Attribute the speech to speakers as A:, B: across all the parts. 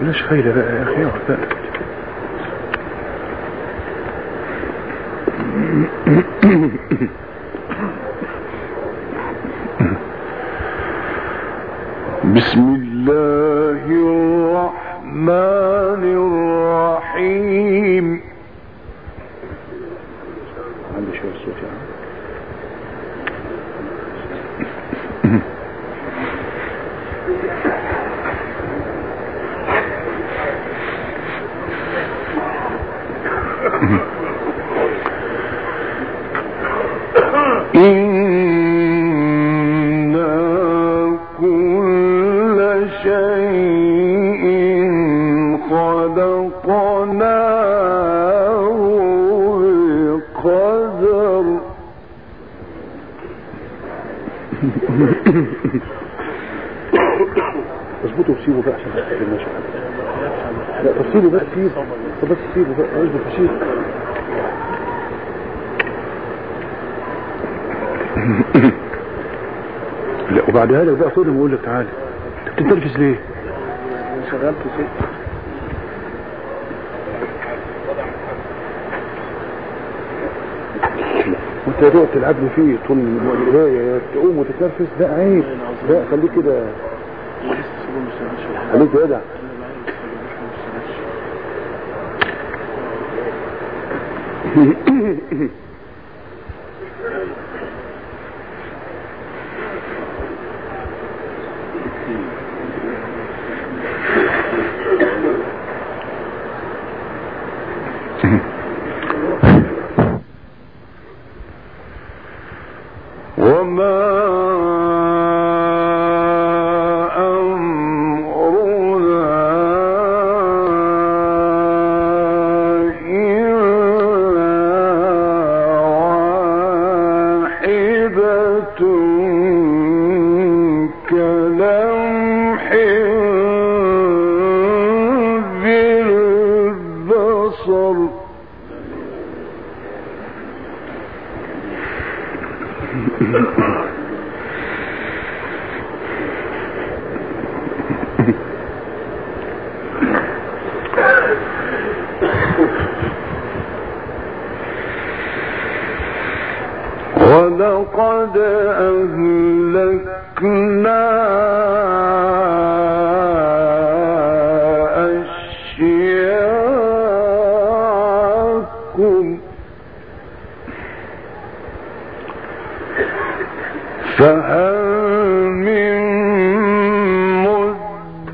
A: بلاش خيلة بقى يا أخي؟ اقعد بقى بسم الله الرحمن الرحيم اظبطه وسيبه بقى عشان المشهد لا طب سيبه بقى سيبه طب بس سيبه بقى اظبط وسيبه لا وبعدها لك بقى خدهم واقول لك تعالى. انت بتنترفز ليه؟
B: شغلت شيء
A: وانت يا دوب تلعب لي فيه طول القرايه تقوم وتتنرفز. لا عيب. لا خليك كده. خليك جدع وما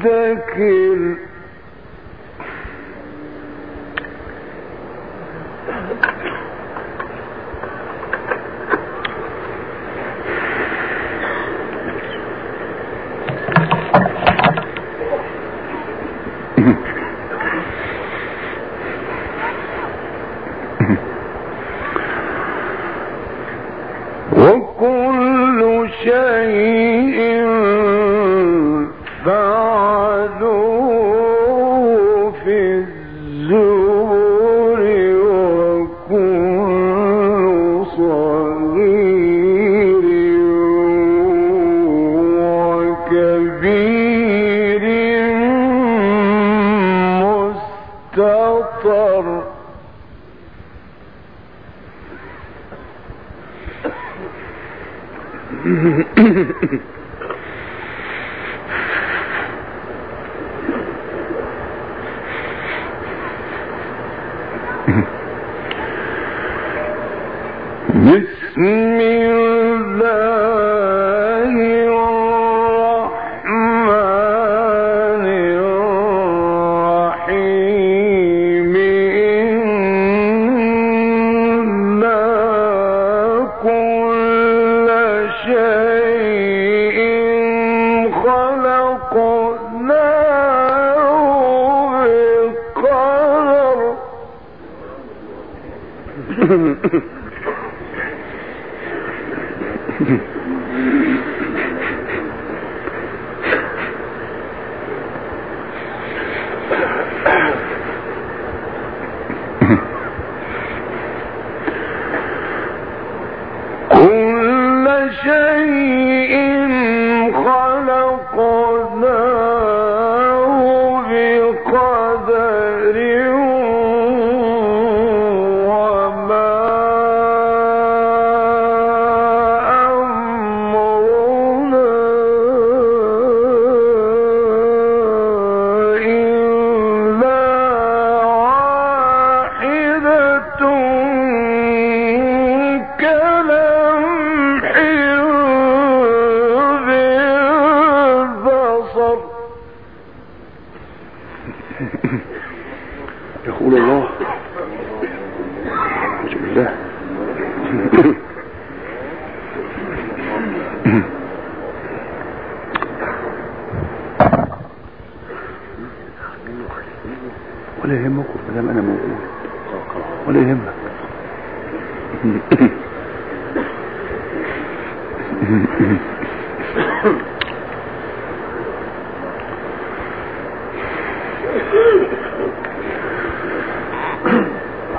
A: مدكر بسم الله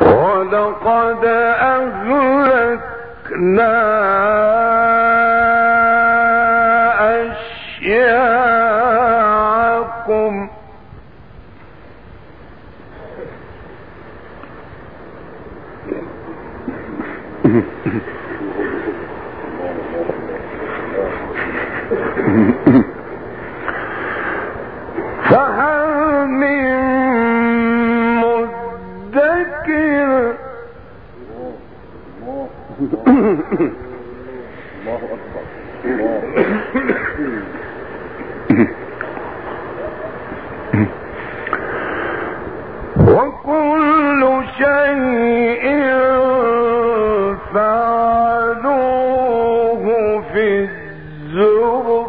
A: ولقد أهلكنا الزبر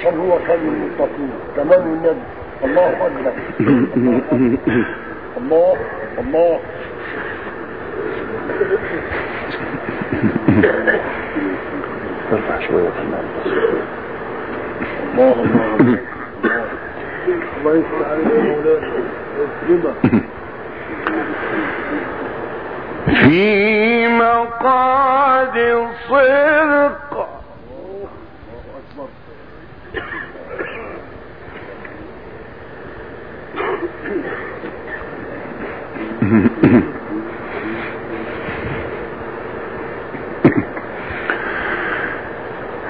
B: عشان هو كان من المتقين كمان النبي الله أكبر. الله الله.
C: ارفع شوية كمان
B: الله الله الله يفتح عليك يا مولانا. يكرمك
A: في مقعد صدق عند مليك مقتدر مقتدر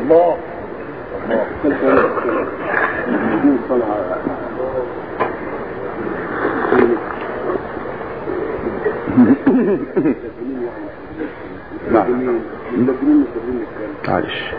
A: الله
C: نعم معلش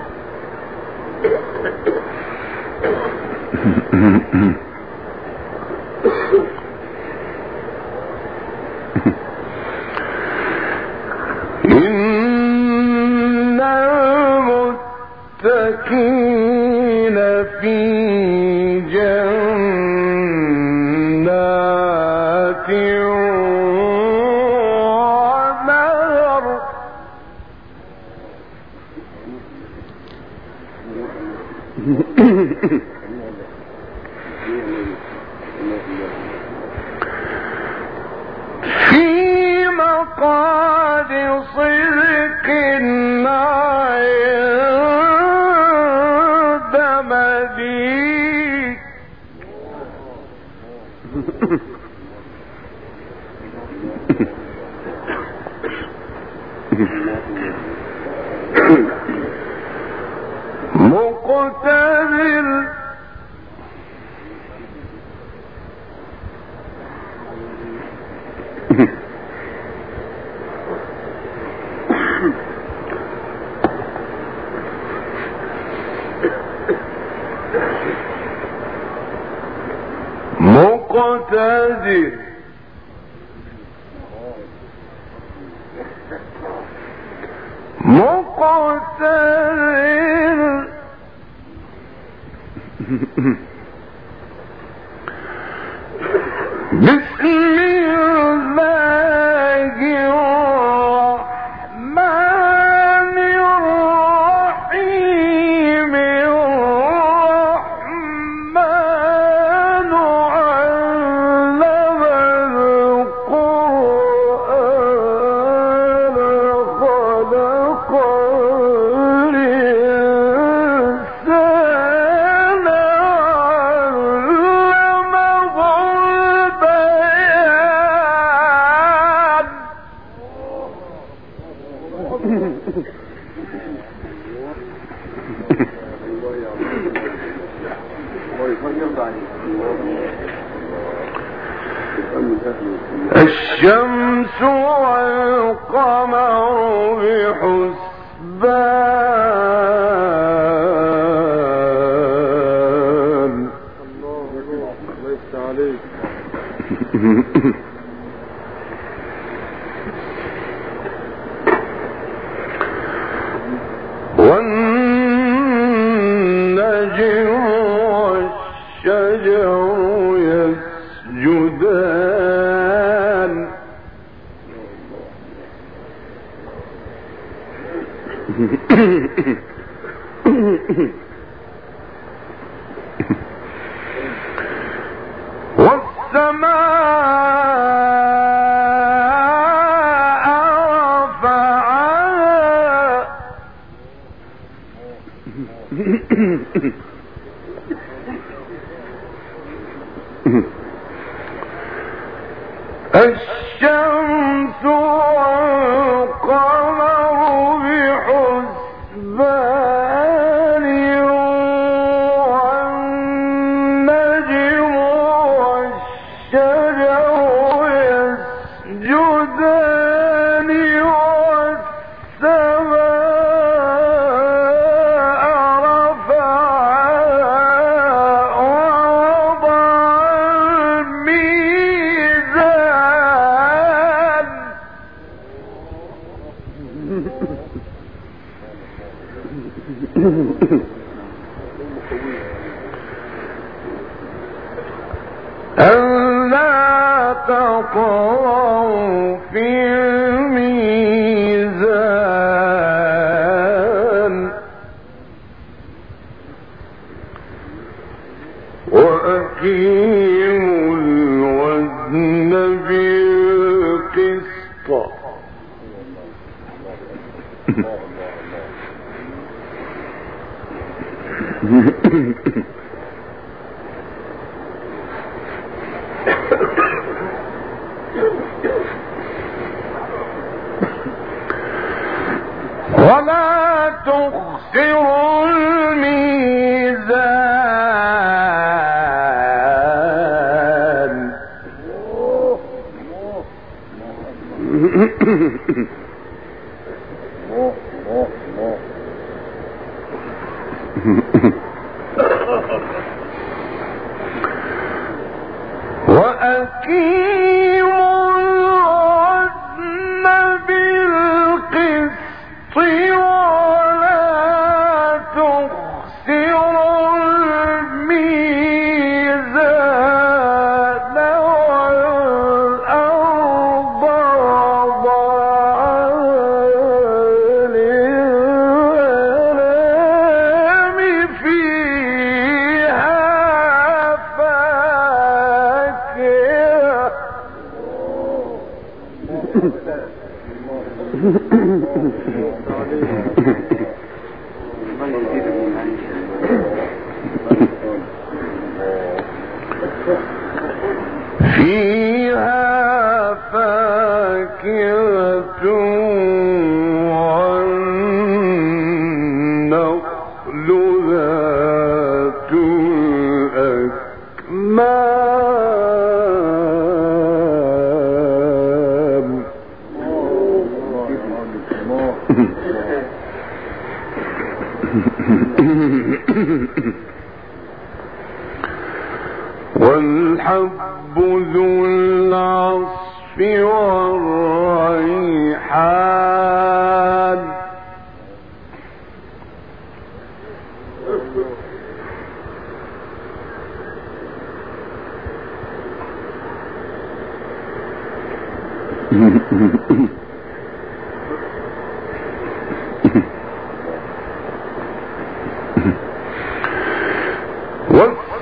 A: One ولا تخسروا
C: في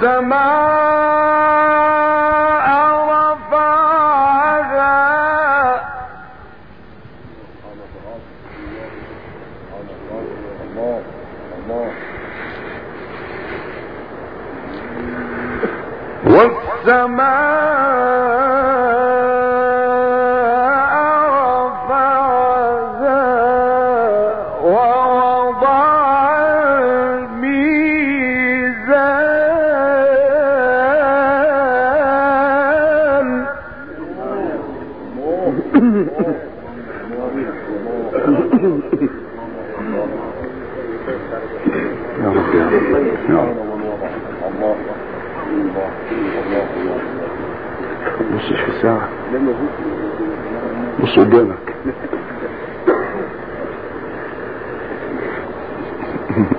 C: والسماء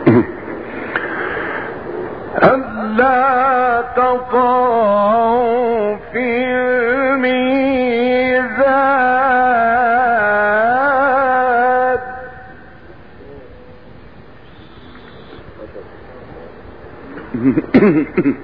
A: ألا تطغوا في الميزان.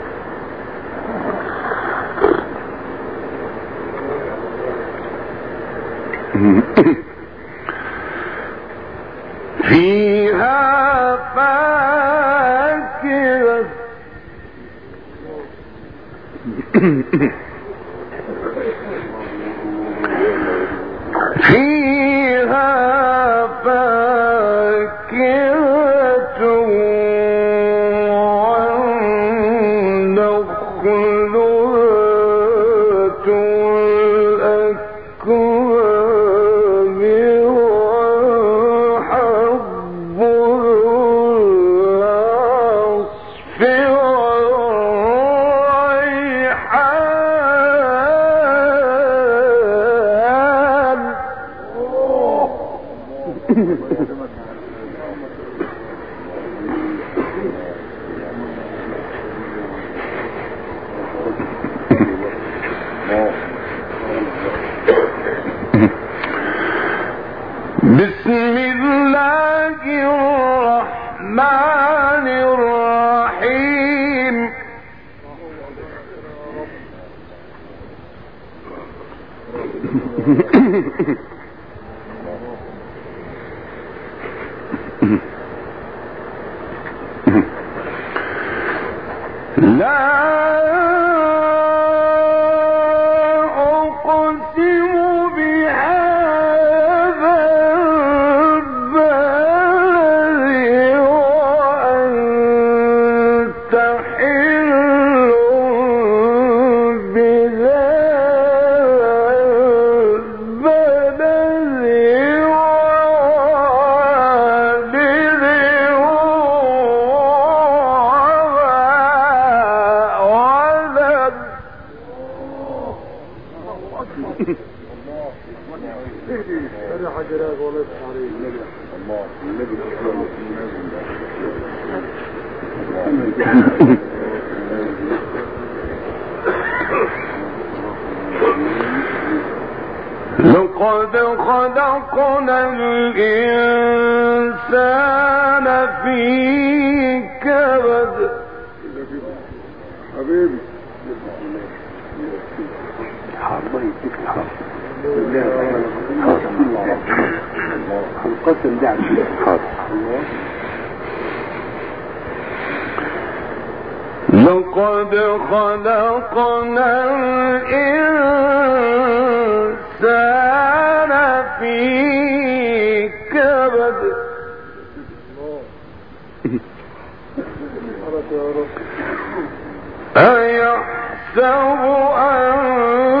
A: خلقنا الإنسان في كبد.
B: حبيبي.
C: الله
A: لقد خلقنا الإنسان
C: ولده
A: أيحسب أن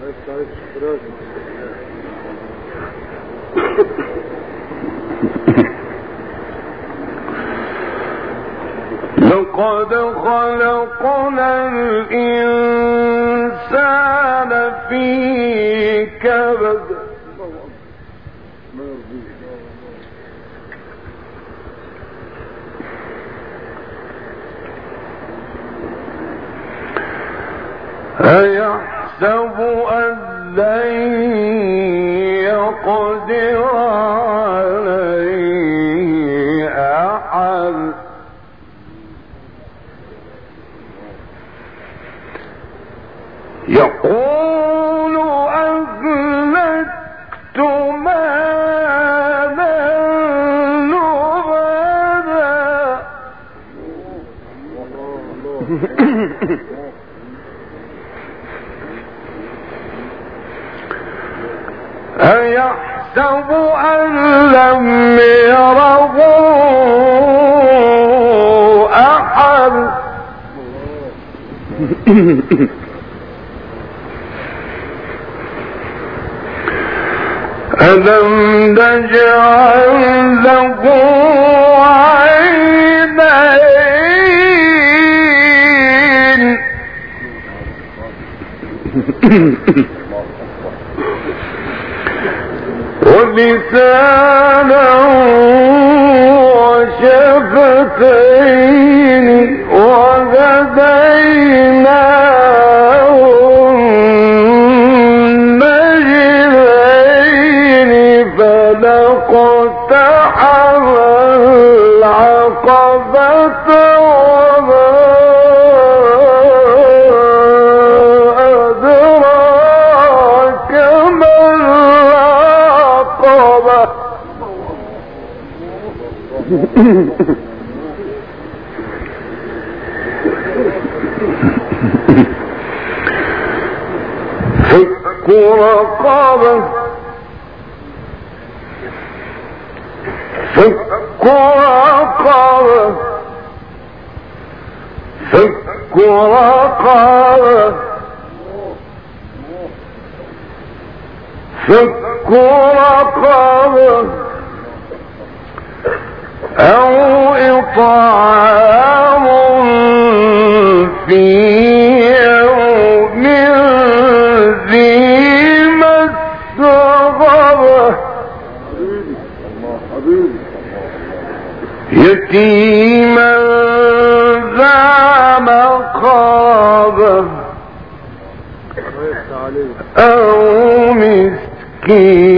A: لقد أيحسب أن لم يره أحد؟ ألم نجعل له ولسانا وشفتين وهديناه النجدين فلقتحم العقبة وما کو أو إطعام في يوم ذي مسغبة. يتيما ذا مقربة أو مسكينا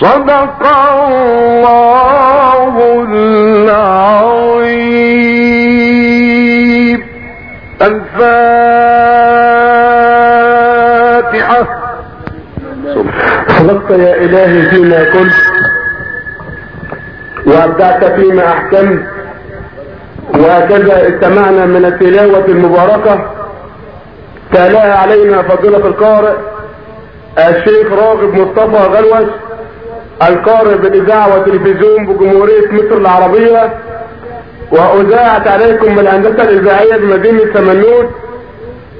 A: صدق الله العظيم. الفاتحة.
C: صدقت يا إلهي فيما قلت وأبدعت فيما أحكمت. وهكذا استمعنا من التلاوة المباركة. تلاها علينا فضيلة القارئ الشيخ راغب مصطفى غلوش.
D: القارئ بالإذاعة والتلفزيون بجمهورية مصر العربية وأذاعت عليكم من الهندسة الإذاعية بمدينة سمنود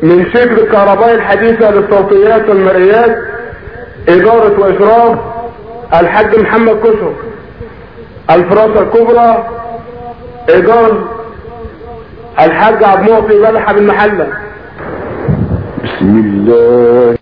D: من شبه الكهرباء الحديثة للصوتيات والمرئيات إدارة وإشراف الحاج محمد كشر الفراسة الكبرى إدارة الحاج عبد المعطي بلحة بالمحله
A: بسم الله.